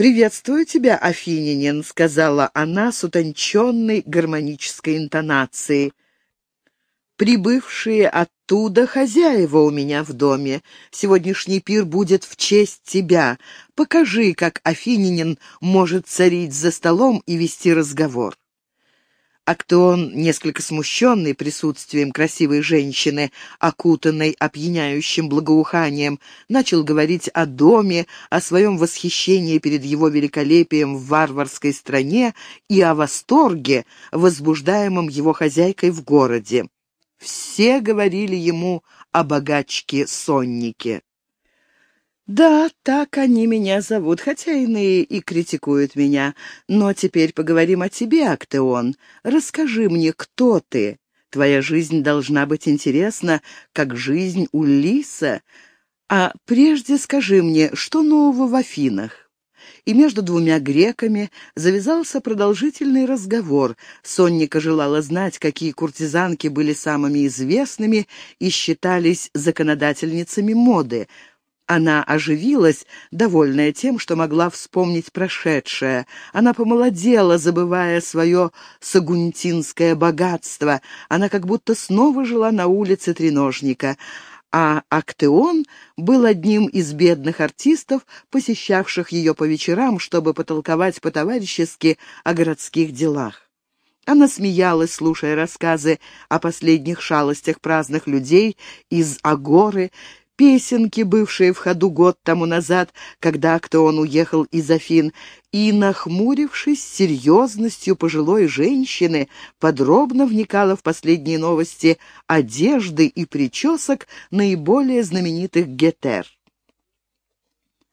«Приветствую тебя, Афининин», — сказала она с утонченной гармонической интонацией. «Прибывшие оттуда хозяева у меня в доме. Сегодняшний пир будет в честь тебя. Покажи, как Афининин может царить за столом и вести разговор». Актеон, несколько смущенный присутствием красивой женщины, окутанной опьяняющим благоуханием, начал говорить о доме, о своем восхищении перед его великолепием в варварской стране и о восторге, возбуждаемом его хозяйкой в городе. Все говорили ему о богачке-соннике. «Да, так они меня зовут, хотя иные и критикуют меня. Но теперь поговорим о тебе, Актеон. Расскажи мне, кто ты? Твоя жизнь должна быть интересна, как жизнь Улиса. А прежде скажи мне, что нового в Афинах?» и между двумя греками завязался продолжительный разговор. Сонника желала знать, какие куртизанки были самыми известными и считались законодательницами моды. Она оживилась, довольная тем, что могла вспомнить прошедшее. Она помолодела, забывая свое сагунтинское богатство. Она как будто снова жила на улице Треножника. А Актеон был одним из бедных артистов, посещавших ее по вечерам, чтобы потолковать по-товарищески о городских делах. Она смеялась, слушая рассказы о последних шалостях праздных людей из Агоры, песенки, бывшие в ходу год тому назад, когда кто он уехал из Афин, и, нахмурившись серьезностью пожилой женщины, подробно вникала в последние новости одежды и причесок наиболее знаменитых гетер.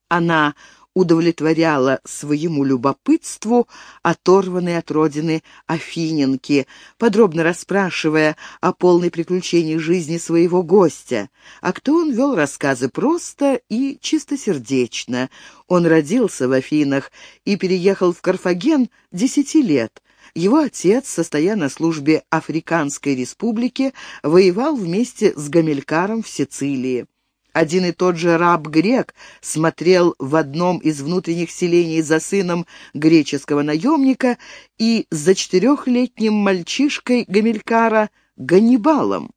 Она удовлетворяла своему любопытству оторванной от родины Афиненки, подробно расспрашивая о полной приключении жизни своего гостя. А кто он вел рассказы просто и чистосердечно. Он родился в Афинах и переехал в Карфаген десяти лет. Его отец, состоя на службе Африканской республики, воевал вместе с Гамилькаром в Сицилии. Один и тот же раб-грек смотрел в одном из внутренних селений за сыном греческого наемника и за четырехлетним мальчишкой Гамилькара Ганнибалом.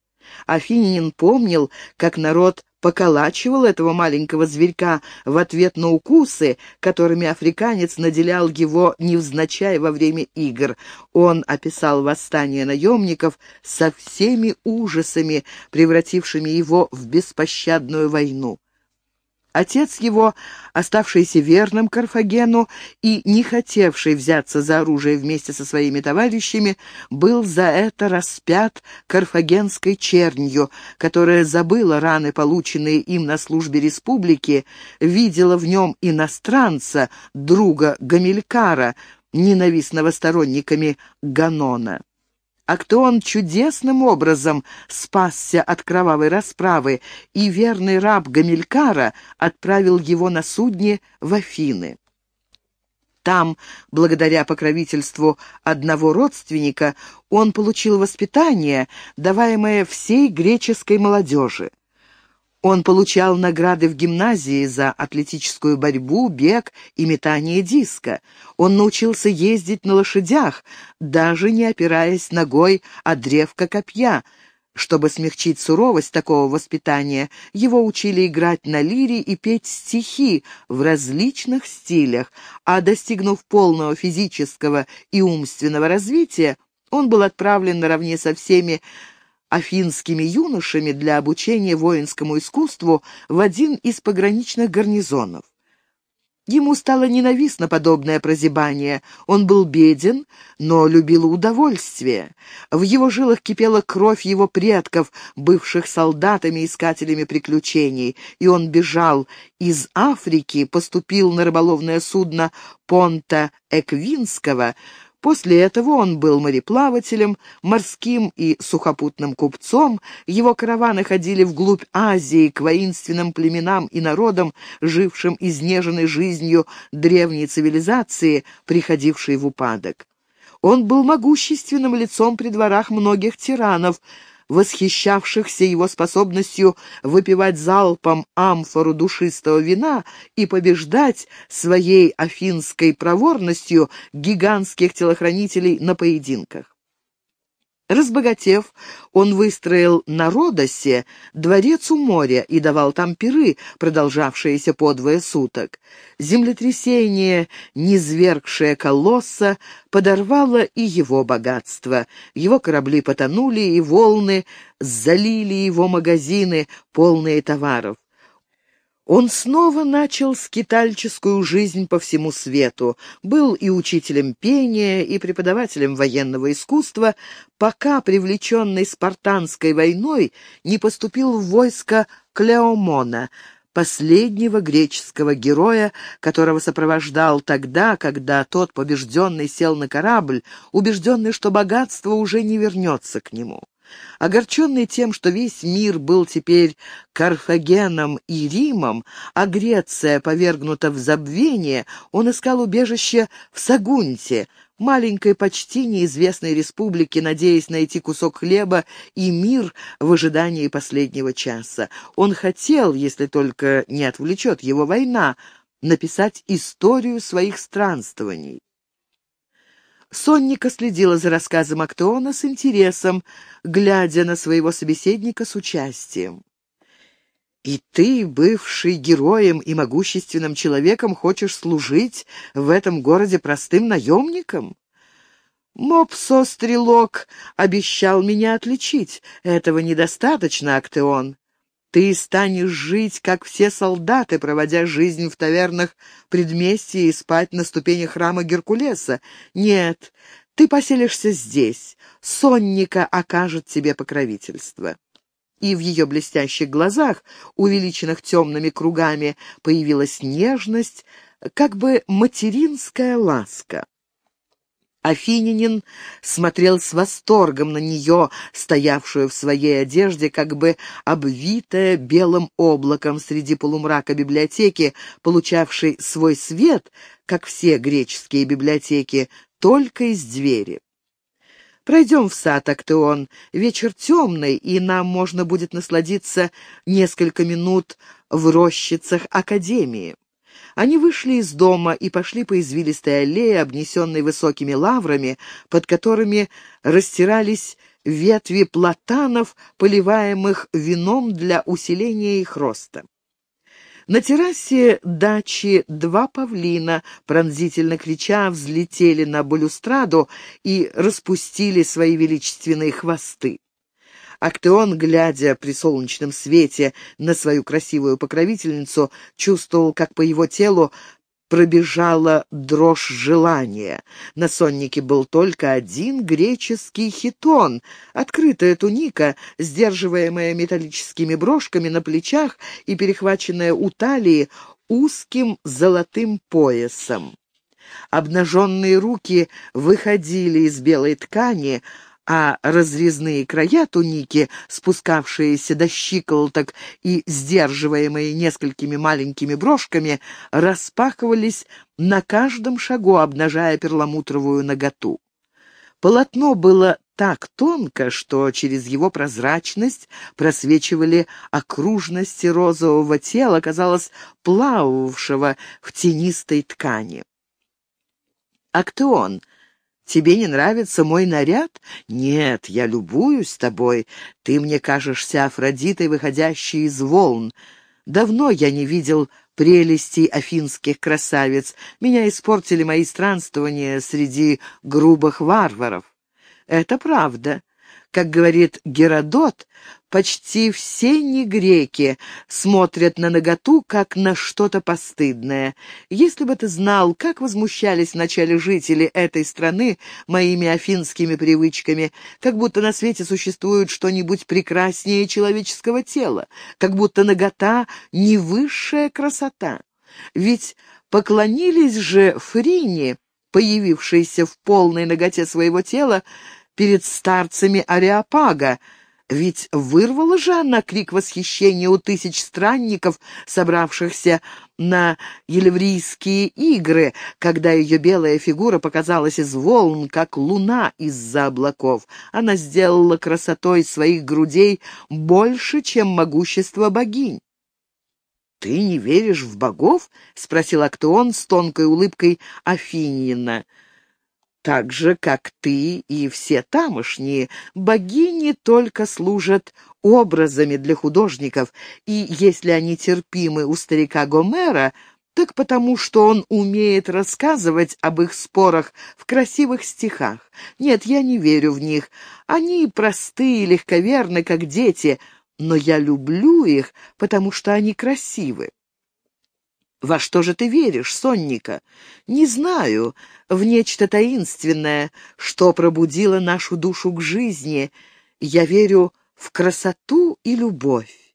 Афинин помнил, как народ поколачивал этого маленького зверька в ответ на укусы, которыми африканец наделял его невзначай во время игр. Он описал восстание наемников со всеми ужасами, превратившими его в беспощадную войну. Отец его, оставшийся верным Карфагену и не хотевший взяться за оружие вместе со своими товарищами, был за это распят карфагенской чернью, которая забыла раны, полученные им на службе республики, видела в нем иностранца, друга Гамилькара, ненавистного сторонниками Ганона. Актеон чудесным образом спасся от кровавой расправы, и верный раб Гамилькара отправил его на судне в Афины. Там, благодаря покровительству одного родственника, он получил воспитание, даваемое всей греческой молодежи. Он получал награды в гимназии за атлетическую борьбу, бег и метание диска. Он научился ездить на лошадях, даже не опираясь ногой о древко копья. Чтобы смягчить суровость такого воспитания, его учили играть на лире и петь стихи в различных стилях, а достигнув полного физического и умственного развития, он был отправлен наравне со всеми афинскими юношами для обучения воинскому искусству в один из пограничных гарнизонов. Ему стало ненавистно подобное прозябание. Он был беден, но любил удовольствие. В его жилах кипела кровь его предков, бывших солдатами-искателями приключений, и он бежал из Африки, поступил на рыболовное судно Понта Эквинского, После этого он был мореплавателем, морским и сухопутным купцом, его караваны ходили вглубь Азии к воинственным племенам и народам, жившим изнеженной жизнью древней цивилизации, приходившей в упадок. Он был могущественным лицом при дворах многих тиранов, восхищавшихся его способностью выпивать залпом амфору душистого вина и побеждать своей афинской проворностью гигантских телохранителей на поединках. Разбогатев, он выстроил на Родосе дворец у моря и давал там пиры, продолжавшиеся по двое суток. Землетрясение, низвергшее колосса, подорвало и его богатство. Его корабли потонули, и волны залили его магазины, полные товаров. Он снова начал скитальческую жизнь по всему свету, был и учителем пения, и преподавателем военного искусства, пока, привлеченный спартанской войной, не поступил в войско Клеомона, последнего греческого героя, которого сопровождал тогда, когда тот побежденный сел на корабль, убежденный, что богатство уже не вернется к нему. Огорченный тем, что весь мир был теперь Карфагеном и Римом, а Греция повергнута в забвение, он искал убежище в Сагунте, маленькой почти неизвестной республике, надеясь найти кусок хлеба и мир в ожидании последнего часа. Он хотел, если только не отвлечет его война, написать историю своих странствований. Сонника следила за рассказом Актеона с интересом, глядя на своего собеседника с участием. «И ты, бывший героем и могущественным человеком, хочешь служить в этом городе простым наемником?» «Мопсо-стрелок обещал меня отличить. Этого недостаточно, Актеон. Ты станешь жить, как все солдаты, проводя жизнь в тавернах предместья и спать на ступенях храма Геркулеса. Нет, ты поселишься здесь. Сонника окажет тебе покровительство». И в ее блестящих глазах, увеличенных темными кругами, появилась нежность, как бы материнская ласка. Афининин смотрел с восторгом на нее, стоявшую в своей одежде, как бы обвитая белым облаком среди полумрака библиотеки, получавшей свой свет, как все греческие библиотеки, только из двери. «Пройдем в сад, Актеон. Вечер темный, и нам можно будет насладиться несколько минут в рощицах Академии». Они вышли из дома и пошли по извилистой аллее, обнесенной высокими лаврами, под которыми растирались ветви платанов, поливаемых вином для усиления их роста. На террасе дачи два павлина, пронзительно крича, взлетели на балюстраду и распустили свои величественные хвосты. Актеон, глядя при солнечном свете на свою красивую покровительницу, чувствовал, как по его телу пробежала дрожь желания. На соннике был только один греческий хитон, открытая туника, сдерживаемая металлическими брошками на плечах и перехваченная у талии узким золотым поясом. Обнаженные руки выходили из белой ткани, а разрезные края туники, спускавшиеся до щиколоток и сдерживаемые несколькими маленькими брошками, распахивались на каждом шагу, обнажая перламутровую наготу. Полотно было так тонко, что через его прозрачность просвечивали окружности розового тела, казалось, плававшего в тенистой ткани. Актеон Тебе не нравится мой наряд? Нет, я любуюсь тобой. Ты мне кажешься Афродитой, выходящей из волн. Давно я не видел прелестей афинских красавиц. Меня испортили мои странствования среди грубых варваров. Это правда. Как говорит Геродот, почти все негреки смотрят на наготу, как на что-то постыдное. Если бы ты знал, как возмущались вначале жители этой страны моими афинскими привычками, как будто на свете существует что-нибудь прекраснее человеческого тела, как будто нагота — не высшая красота. Ведь поклонились же Фрине, появившейся в полной наготе своего тела, перед старцами Ариапага, Ведь вырвала же она крик восхищения у тысяч странников, собравшихся на Елеврийские игры, когда ее белая фигура показалась из волн, как луна из-за облаков. Она сделала красотой своих грудей больше, чем могущество богинь. «Ты не веришь в богов?» — спросил Актеон с тонкой улыбкой Афинина так же, как ты и все тамошние, богини только служат образами для художников, и если они терпимы у старика Гомера, так потому, что он умеет рассказывать об их спорах в красивых стихах. Нет, я не верю в них. Они простые, легковерны, как дети, но я люблю их, потому что они красивы. «Во что же ты веришь, Сонника?» «Не знаю. В нечто таинственное, что пробудило нашу душу к жизни. Я верю в красоту и любовь».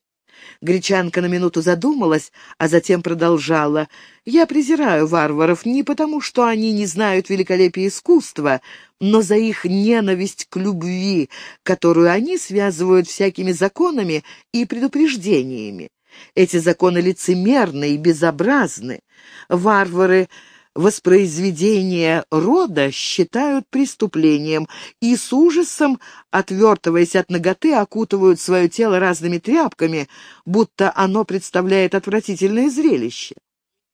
Гречанка на минуту задумалась, а затем продолжала. «Я презираю варваров не потому, что они не знают великолепия искусства, но за их ненависть к любви, которую они связывают всякими законами и предупреждениями. Эти законы лицемерны и безобразны. Варвары воспроизведение рода считают преступлением и с ужасом, отвертываясь от ноготы, окутывают свое тело разными тряпками, будто оно представляет отвратительное зрелище.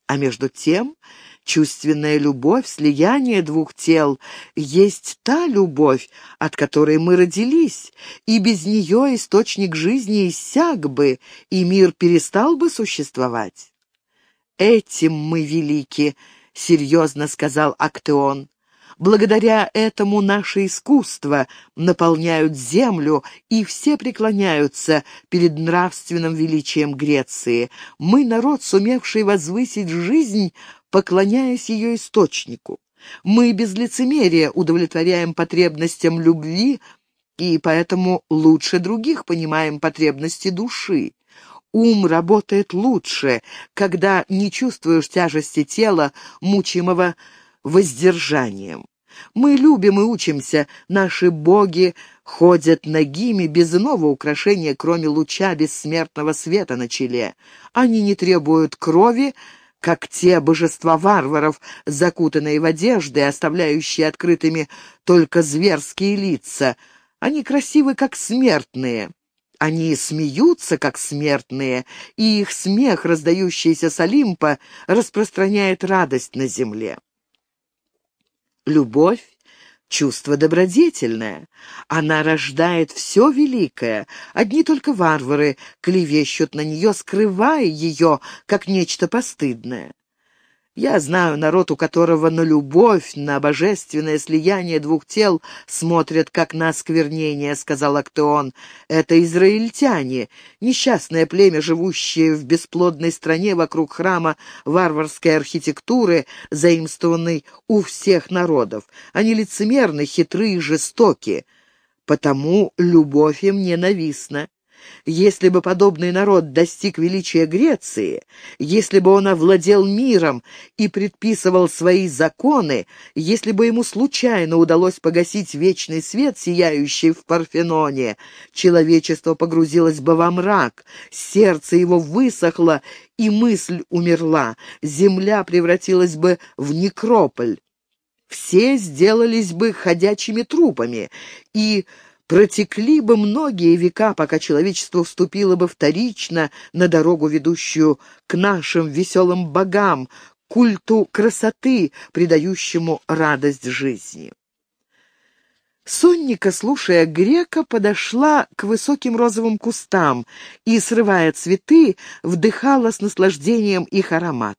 А между тем Чувственная любовь, слияние двух тел, есть та любовь, от которой мы родились, и без нее источник жизни иссяк бы, и мир перестал бы существовать. «Этим мы велики», — серьезно сказал Актеон. Благодаря этому наше искусство наполняют землю, и все преклоняются перед нравственным величием Греции. Мы народ, сумевший возвысить жизнь поклоняясь ее источнику. Мы без лицемерия удовлетворяем потребностям любви и поэтому лучше других понимаем потребности души. Ум работает лучше, когда не чувствуешь тяжести тела, мучимого воздержанием. Мы любим и учимся, наши боги ходят нагими без иного украшения, кроме луча бессмертного света на челе. Они не требуют крови, как те божества варваров, закутанные в одежды, оставляющие открытыми только зверские лица. Они красивы, как смертные. Они смеются, как смертные, и их смех, раздающийся с Олимпа, распространяет радость на земле. Любовь чувство добродетельное. Она рождает все великое. Одни только варвары клевещут на нее, скрывая ее, как нечто постыдное. Я знаю народ, у которого на любовь, на божественное слияние двух тел смотрят как на осквернение, — сказал Актеон. Это израильтяне, несчастное племя, живущее в бесплодной стране вокруг храма варварской архитектуры, заимствованной у всех народов. Они лицемерны, хитры и жестоки, потому любовь им ненавистна. Если бы подобный народ достиг величия Греции, если бы он овладел миром и предписывал свои законы, если бы ему случайно удалось погасить вечный свет, сияющий в Парфеноне, человечество погрузилось бы во мрак, сердце его высохло, и мысль умерла, земля превратилась бы в некрополь. Все сделались бы ходячими трупами, и Протекли бы многие века, пока человечество вступило бы вторично на дорогу, ведущую к нашим веселым богам, культу красоты, придающему радость жизни. Сонника, слушая грека, подошла к высоким розовым кустам и, срывая цветы, вдыхала с наслаждением их аромат.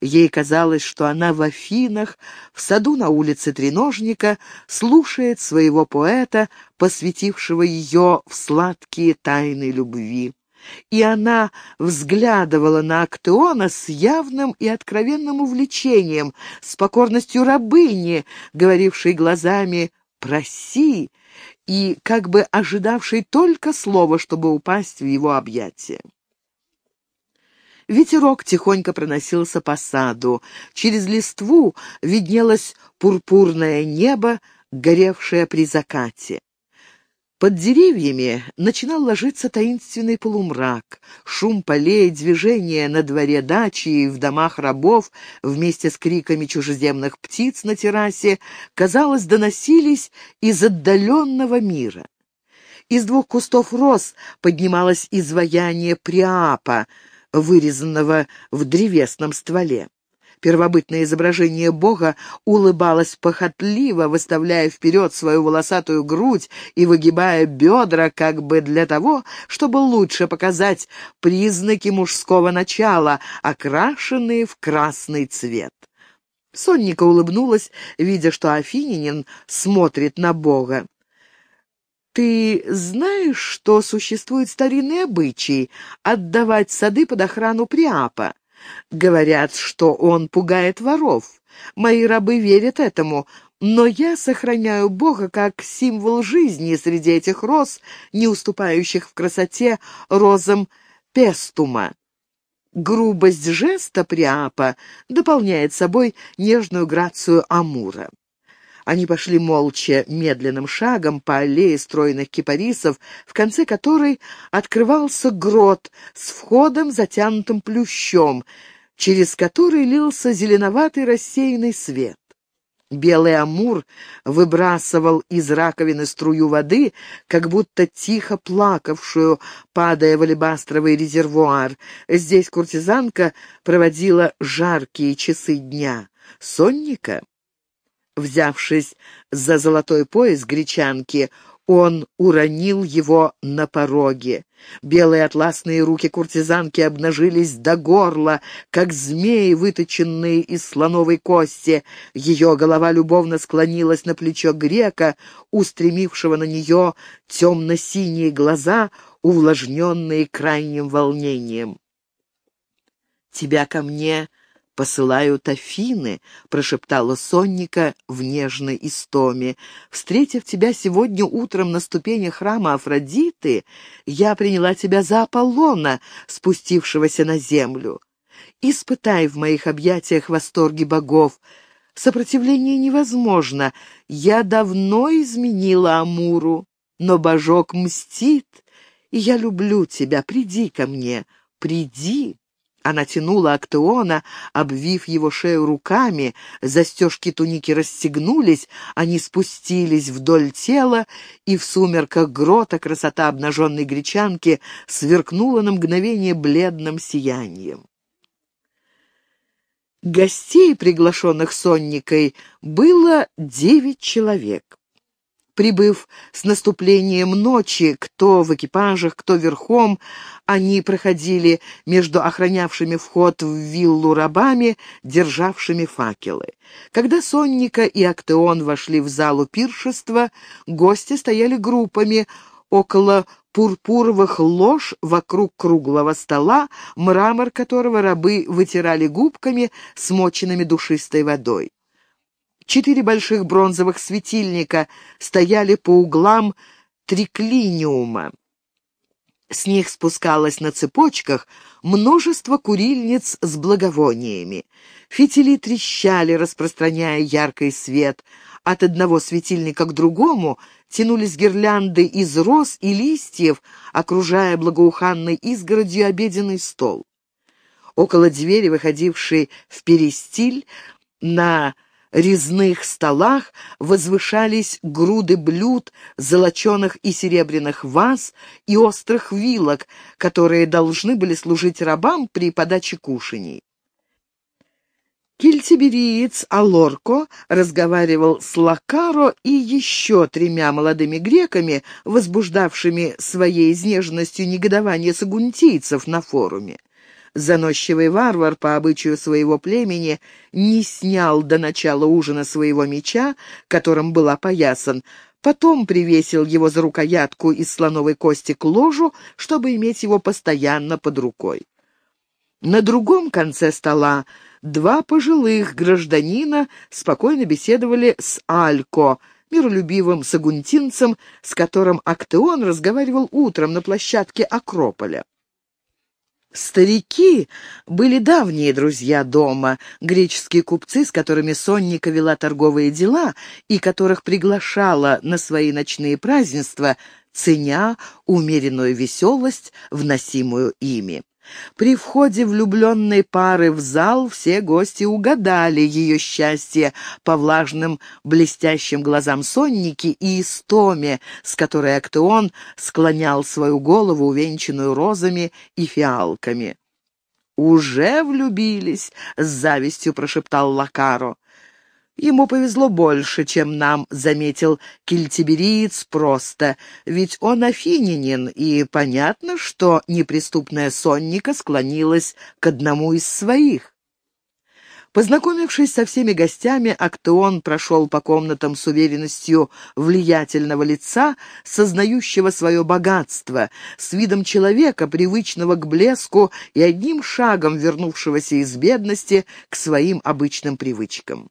Ей казалось, что она в Афинах, в саду на улице Треножника, слушает своего поэта, посвятившего ее в сладкие тайны любви. И она взглядывала на Актеона с явным и откровенным увлечением, с покорностью рабыни, говорившей глазами «проси», и как бы ожидавшей только слова, чтобы упасть в его объятия. Ветерок тихонько проносился по саду. Через листву виднелось пурпурное небо, горевшее при закате. Под деревьями начинал ложиться таинственный полумрак. Шум полей, движение на дворе дачи и в домах рабов вместе с криками чужеземных птиц на террасе, казалось, доносились из отдаленного мира. Из двух кустов роз поднималось изваяние Приапа, вырезанного в древесном стволе. Первобытное изображение Бога улыбалось похотливо, выставляя вперед свою волосатую грудь и выгибая бедра, как бы для того, чтобы лучше показать признаки мужского начала, окрашенные в красный цвет. Сонника улыбнулась, видя, что Афининин смотрит на Бога. «Ты знаешь, что существует старинный обычай — отдавать сады под охрану Приапа? Говорят, что он пугает воров. Мои рабы верят этому, но я сохраняю Бога как символ жизни среди этих роз, не уступающих в красоте розам пестума. Грубость жеста Приапа дополняет собой нежную грацию Амура. Они пошли молча, медленным шагом по аллее стройных кипарисов, в конце которой открывался грот с входом, затянутым плющом, через который лился зеленоватый рассеянный свет. Белый амур выбрасывал из раковины струю воды, как будто тихо плакавшую, падая в алебастровый резервуар. Здесь куртизанка проводила жаркие часы дня. Сонника Взявшись за золотой пояс гречанки, он уронил его на пороге. Белые атласные руки куртизанки обнажились до горла, как змеи, выточенные из слоновой кости. Ее голова любовно склонилась на плечо грека, устремившего на нее темно-синие глаза, увлажненные крайним волнением. «Тебя ко мне посылают Афины», — прошептала Сонника в нежной истоме. «Встретив тебя сегодня утром на ступени храма Афродиты, я приняла тебя за Аполлона, спустившегося на землю. Испытай в моих объятиях восторги богов. Сопротивление невозможно. Я давно изменила Амуру, но божок мстит, и я люблю тебя. Приди ко мне, приди». Она тянула Актеона, обвив его шею руками, застежки туники расстегнулись, они спустились вдоль тела, и в сумерках грота красота обнаженной гречанки сверкнула на мгновение бледным сиянием. Гостей, приглашенных сонникой, было девять человек. Прибыв с наступлением ночи, кто в экипажах, кто верхом, они проходили между охранявшими вход в виллу рабами, державшими факелы. Когда Сонника и Актеон вошли в залу пиршества, гости стояли группами около пурпуровых лож вокруг круглого стола, мрамор которого рабы вытирали губками, смоченными душистой водой. Четыре больших бронзовых светильника стояли по углам триклиниума. С них спускалось на цепочках множество курильниц с благовониями. Фитили трещали, распространяя яркий свет. От одного светильника к другому тянулись гирлянды из роз и листьев, окружая благоуханной изгородью обеденный стол. Около двери, выходившей в перестиль, на резных столах возвышались груды блюд, золоченых и серебряных ваз и острых вилок, которые должны были служить рабам при подаче кушаний. Кельтибериец Алорко разговаривал с Лакаро и еще тремя молодыми греками, возбуждавшими своей изнеженностью негодование сагунтийцев на форуме. Заносчивый варвар по обычаю своего племени не снял до начала ужина своего меча, которым был опоясан, потом привесил его за рукоятку из слоновой кости к ложу, чтобы иметь его постоянно под рукой. На другом конце стола два пожилых гражданина спокойно беседовали с Алько, миролюбивым сагунтинцем, с которым Актеон разговаривал утром на площадке Акрополя. Старики были давние друзья дома, греческие купцы, с которыми Сонника вела торговые дела и которых приглашала на свои ночные празднества, ценя умеренную веселость, вносимую ими. При входе влюбленной пары в зал все гости угадали ее счастье по влажным блестящим глазам Сонники и истоме, с которой Актеон склонял свою голову, увенчанную розами и фиалками. «Уже влюбились?» — с завистью прошептал Лакаро. Ему повезло больше, чем нам, — заметил кельтибериец просто, ведь он афининин, и понятно, что неприступная сонника склонилась к одному из своих. Познакомившись со всеми гостями, Актеон прошел по комнатам с уверенностью влиятельного лица, сознающего свое богатство, с видом человека, привычного к блеску и одним шагом вернувшегося из бедности к своим обычным привычкам.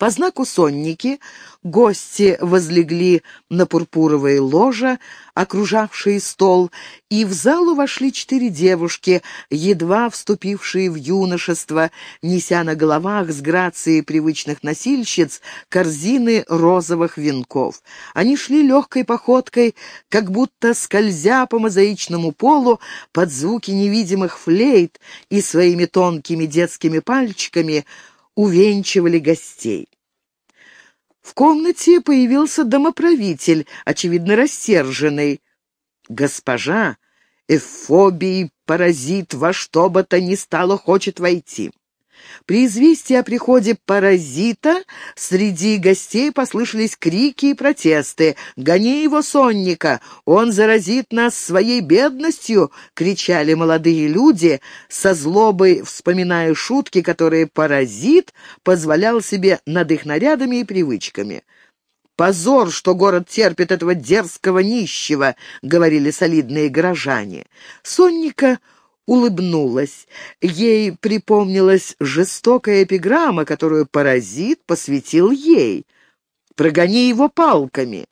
По знаку сонники гости возлегли на пурпуровые ложа, окружавшие стол, и в залу вошли четыре девушки, едва вступившие в юношество, неся на головах с грацией привычных носильщиц корзины розовых венков. Они шли легкой походкой, как будто скользя по мозаичному полу под звуки невидимых флейт и своими тонкими детскими пальчиками — увенчивали гостей. В комнате появился домоправитель, очевидно рассерженный. «Госпожа, эфобий паразит во что бы то ни стало хочет войти. При известии о приходе паразита среди гостей послышались крики и протесты. «Гони его, сонника! Он заразит нас своей бедностью!» — кричали молодые люди, со злобой вспоминая шутки, которые паразит позволял себе над их нарядами и привычками. «Позор, что город терпит этого дерзкого нищего», — говорили солидные горожане. Сонника улыбнулась. Ей припомнилась жестокая эпиграмма, которую паразит посвятил ей. «Прогони его палками».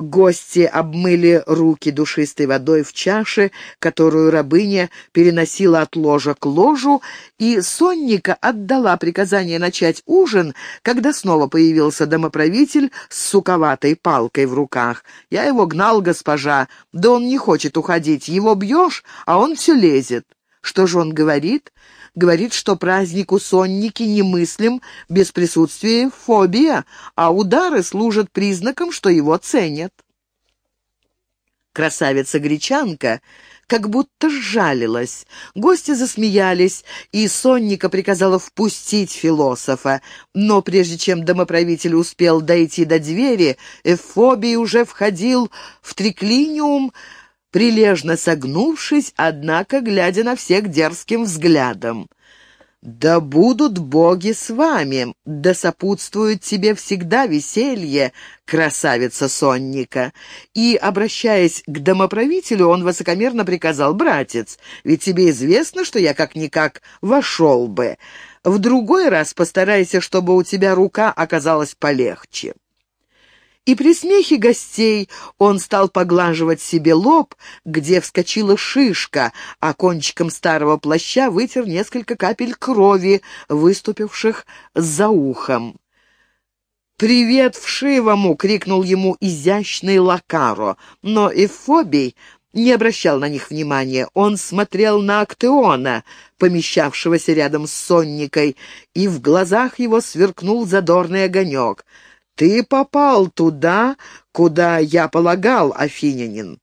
Гости обмыли руки душистой водой в чаше, которую рабыня переносила от ложа к ложу, и Сонника отдала приказание начать ужин, когда снова появился домоправитель с суковатой палкой в руках. «Я его гнал, госпожа, да он не хочет уходить. Его бьешь, а он все лезет». «Что же он говорит?» Говорит, что праздник у сонники немыслим без присутствия фобия, а удары служат признаком, что его ценят. Красавица-гречанка как будто сжалилась. Гости засмеялись, и Сонника приказала впустить философа. Но прежде чем домоправитель успел дойти до двери, Эфобий уже входил в триклиниум, прилежно согнувшись, однако глядя на всех дерзким взглядом. «Да будут боги с вами, да сопутствует тебе всегда веселье, красавица сонника!» И, обращаясь к домоправителю, он высокомерно приказал, «Братец, ведь тебе известно, что я как-никак вошел бы. В другой раз постарайся, чтобы у тебя рука оказалась полегче» и при смехе гостей он стал поглаживать себе лоб, где вскочила шишка, а кончиком старого плаща вытер несколько капель крови, выступивших за ухом. «Привет вшивому!» — крикнул ему изящный Лакаро, но Эфобий не обращал на них внимания. Он смотрел на Актеона, помещавшегося рядом с Сонникой, и в глазах его сверкнул задорный огонек — ты попал туда, куда я полагал, афинянин.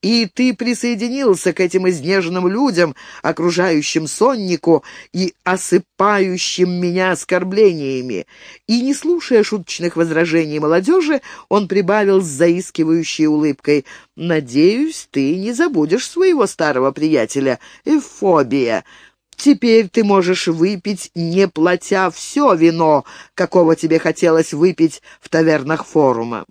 И ты присоединился к этим изнеженным людям, окружающим соннику и осыпающим меня оскорблениями. И, не слушая шуточных возражений молодежи, он прибавил с заискивающей улыбкой, «Надеюсь, ты не забудешь своего старого приятеля, Эфобия». Теперь ты можешь выпить, не платя все вино, какого тебе хотелось выпить в тавернах форума.